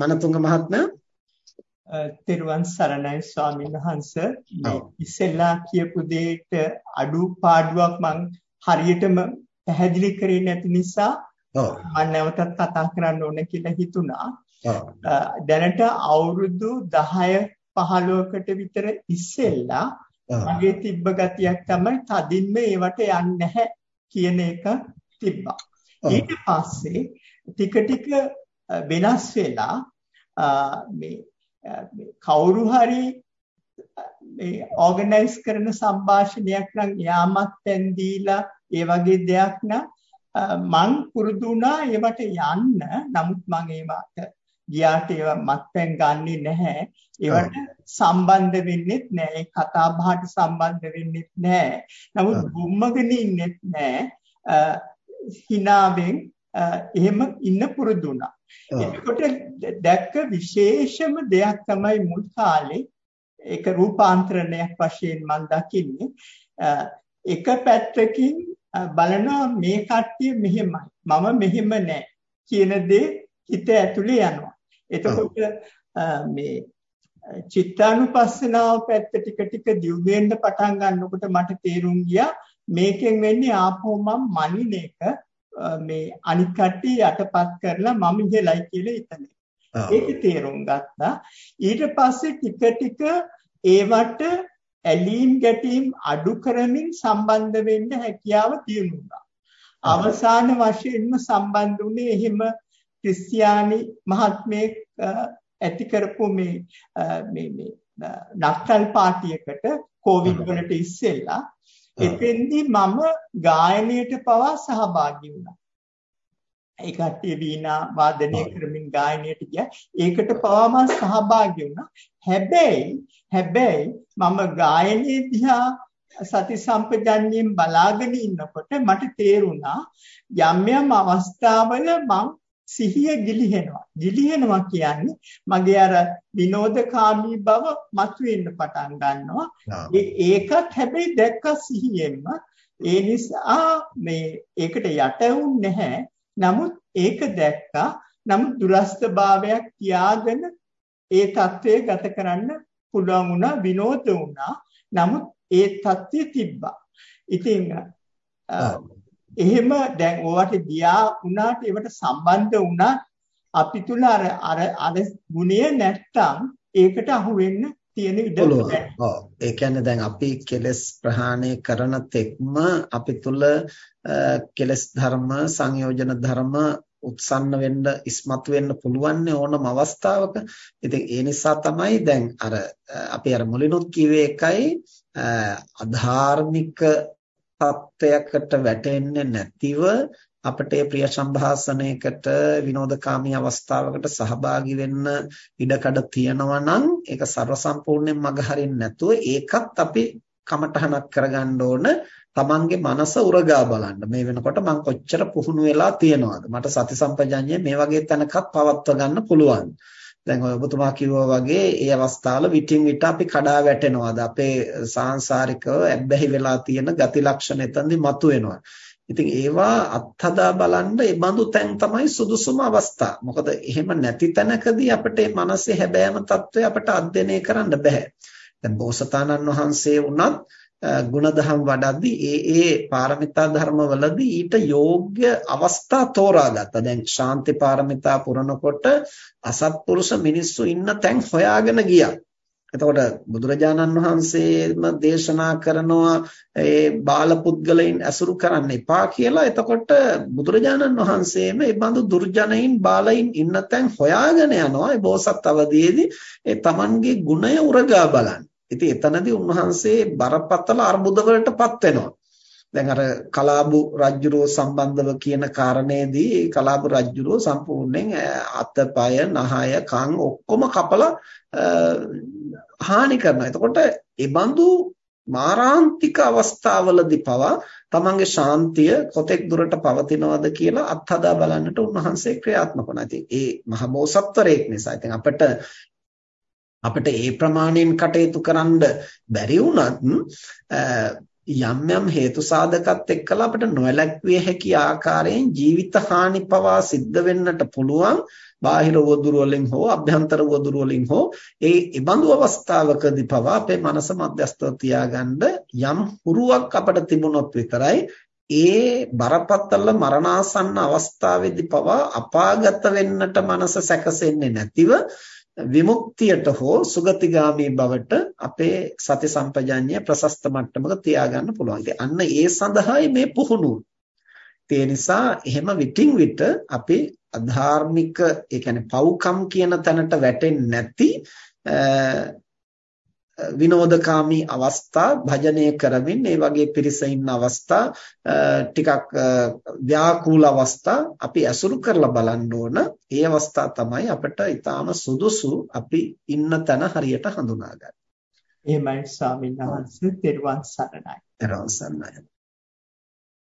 මනතුංග මහත්මයා? තෙරුවන් සරණයි ස්වාමීන් වහන්ස. මේ ඉස්සෙල්ලා කියපු දෙයට අඩුපාඩුවක් මං හරියටම පැහැදිලි කරේ නැති නිසා මම නැවතත් කතා කරන්න ඕන කියලා හිතුණා. දැනට අවුරුදු 10 15කට විතර ඉස්සෙල්ලා මගේ තිබ්බ ගතියක් තමයි තදින්ම ඒවට යන්නේ නැහැ කියන එක තිබ්බා. ඊට පස්සේ ටික ටික වෙනස් වෙලා මේ කවුරු හරි මේ ඕගනයිස් කරන සංഭാෂණයක් නම් යාමත් පෙන් දීලා ඒ වගේ දෙයක් නම් මං පුරුදු වුණා ඒවට යන්න. නමුත් මං ඒවට ගියාට ඒවා මත්පැන් ගන්නෙ නැහැ. ඒවට සම්බන්ධ වෙන්නෙත් නැහැ. ඒ කතා බහට සම්බන්ධ වෙන්නෙත් නැහැ. නමුත් බුම්මගෙන ඉන්නෙත් නැහැ. හිනාවෙන් එහෙම ඉන්න පුරුදු වුණා එතකොට දැක්ක විශේෂම දෙයක් තමයි මුල් කාලේ ඒක රූපාන්තරණයක් වශයෙන් මම දකින්නේ. එක පැත්තකින් බලනවා මේ කට්ටිය මෙහෙමයි. මම මෙහෙම නෑ කියන දේ හිත ඇතුලේ යනවා. එතකොට මේ චිත්තානුපස්සනාව පැත්ත ටික ටික දියුණු වෙන්න පටන් ගන්නකොට මට තේරුම් ගියා. මේකෙන් වෙන්නේ ආපහු මම මනින එක මේ අනිත් කට්ටිය යටපත් කරලා මම ඉහළයි කියලා හිතන්නේ. ඒක තේරුම් ගත්තා. ඊට පස්සේ ටික ටික ඒවට ඇලීම් ගැටීම් අඩු කරමින් සම්බන්ධ වෙන්න හැකියාව තියුණා. අවසාන වශයෙන්ම සම්බන්ධ වුණේ එහෙම ක්‍රිස්තියානි මහත්මයෙක් ඇති කරපු මේ මේ මේ නක්කල් පාටියකට කොවිඩ් වලට ඉස්සෙල්ලා එතෙන්දී මම ගායනයට පවා සහභාගී වුණා. ඒ කට්ටිය වීණා වාදනය කරමින් ගායනයට ගියා. ඒකට පවා මම සහභාගී වුණා. හැබැයි හැබැයි මම ගායනයේ දිහා සති සම්පජන්යෙන් බලාගෙන ඉන්නකොට මට තේරුණා යම් යම් අවස්ථාවල මම සිහිය ගිලිහෙනවා. ගිලිහෙනවා කියන්නේ මගේ අර විනෝදකාමී බව මතුවෙන්න පටන් ගන්නවා. ඒකත් හැබැයි දැක්ක සිහියෙන්ම ඒ නිසා මේ ඒකට යට නැහැ. නමුත් ඒක දැක්කා. නමුත් දුරස්තභාවයක් තියාගෙන ඒ தත්වය ගත කරන්න පුළුවන් වුණා විනෝද වුණා. නමුත් ඒ தත්ත්වය තිබ්බා. ඉතින් එහෙම දැන් ඕවට ගියා වුණාට ඒවට සම්බන්ධ වුණා. අපි තුල අර අර අර ගුණය නැත්තම් ඒකට අහු වෙන්න තියෙන ඉඩ ඔව්. ඒ කියන්නේ දැන් අපි කෙලස් ප්‍රහාණය කරන තෙක්ම අපි තුල කෙලස් ධර්ම සංයෝජන ධර්ම උත්සන්න වෙන්න ඉස්මතු වෙන්න පුළුවන් ඕනම අවස්ථාවක. ඉතින් ඒ නිසා තමයි දැන් අර අපි අර මුලිනුත් කිව්වේ එකයි අධාර්මික තත්වයකට වැටෙන්නේ නැතිව අපට ප්‍රිය සම්භාසනයකට විනෝදකාමී අවස්ථාවකට සහභාගී වෙන්න ඉඩකඩ තියෙනවා නම් ඒක ਸਰව සම්පූර්ණයෙන් මගහරින්න නැතුව ඒකත් අපි කමටහනක් කරගන්න ඕන. තමන්ගේ මනස උරගා බලන්න. මේ වෙනකොට මම කොච්චර පුහුණු වෙලා තියෙනවද? මට සති සම්පජඤ්ඤය මේ වගේ තැනකත් පවත්වා ගන්න පුළුවන්. දැන් ඔය ඔබතුමා කිව්වා වගේ ඒ අවස්ථාවල විටින් විට අපි කඩා වැටෙනවාද අපේ සාංශාරිකව ඇබ්බැහි වෙලා තියෙන ගති ලක්ෂණ එතනදි මතුවෙනවා. ඉතින් ඒවා අත්හදා බලන්න මේ බඳු තැන් තමයි සුදුසුම අවස්ථා. මොකද එහෙම නැති තැනකදී අපිට මේ මනසේ හැබෑම తত্ত্বය අපිට අධ්‍යයනය කරන්න බෑ. දැන් බෝසතාණන් වහන්සේ වුණත් ගුණධම් වඩද්දී ඒ ඒ පාරමිතා ධර්මවලදී ඊට යෝග්‍ය අවස්ථා තෝරාගත්තා. දැන් ශාන්ති පාරමිතා පුරනකොට අසත්පුරුෂ මිනිස්සු ඉන්න තැන් හොයාගෙන ගියා. එතකොට බුදුරජාණන් වහන්සේම දේශනා කරනවා ඒ බාල පුද්ගලයන් ඇසුරු කරන්න එපා කියලා. එතකොට බුදුරජාණන් වහන්සේම මේ බඳු දුර්ජනයින් බාලයින් ඉන්න තැන් හොයාගෙන යනවා. ඒ බෝසත් අවදීයේදී ඒ Tamanගේ ගුණය උරගා බලන්න. ඉතින් එතනදී උන්වහන්සේ බරපතල අර්බුදවලටපත් වෙනවා. දැන් අර කලාබු රජුරෝ සම්බන්ධව කියන කාරණේදී කලාබු රජුරෝ සම්පූර්ණයෙන් අතපය නහය කන් ඔක්කොම කපලා හානි කරනවා. එතකොට ඒ බඳු මාරාන්තික අවස්ථාවලදී පවා තමන්ගේ ශාන්තිය කොතෙක් දුරට පවතිනවද කියලා අත්හදා බලන්නට උන්වහන්සේ ක්‍රියාත්මක වුණා. ඉතින් ඒ මහබෝසත්වරයෙක් නිසා ඉතින් අපිට අපිට ඒ ප්‍රමාණයෙන් කටයුතු කරන්න බැරි වුණත් යම් යම් හේතු සාධකත් එක්කලා අපිට නොලැක්විය හැකි ආකාරයෙන් ජීවිත හානි පවා සිද්ධ වෙන්නට පුළුවන් බාහිර වදුරු වලින් හෝ අභ්‍යන්තර වදුරු වලින් හෝ ඒ ඉබඳු අවස්ථාවකදී පවා අපේ මනස මධ්‍යස්තව තියාගන්න යම් හුරුවක් අපිට තිබුණොත් විතරයි ඒ බරපතල මරණාසන්න අවස්ථාවේදී පවා අපාගත වෙන්නට මනස සැකසෙන්නේ නැතිව විමුක්තියට හෝ සුගතිගාමී බවට අපේ සති සම්පජඤ්ඤය ප්‍රසස්ත මට්ටමක තියාගන්න පුළුවන්. අන්න ඒ සඳහායි මේ පුහුණුව. ඒ නිසා එහෙම විටින් විට අපි අධාර්මික ඒ කියන්නේ පව්කම් කියන තැනට වැටෙන්නේ නැති විනෝදකාමී අවස්ථා භජනය කරමින් ඒ වගේ පිරිස ඉන්න අවස්ථා ටිකක් ව්‍යාකූල අවස්ථා අපි ඇසුරු කරලා බලන්න ඕන. ඒ අවස්ථා තමයි අපිට ඊටාම සුදුසු අපි ඉන්න තැන හරියට හඳුනා ගන්න. එහෙමයි ස්වාමීන් වහන්සේ තෙරුවන් සරණයි. තෙරුවන් සරණයි.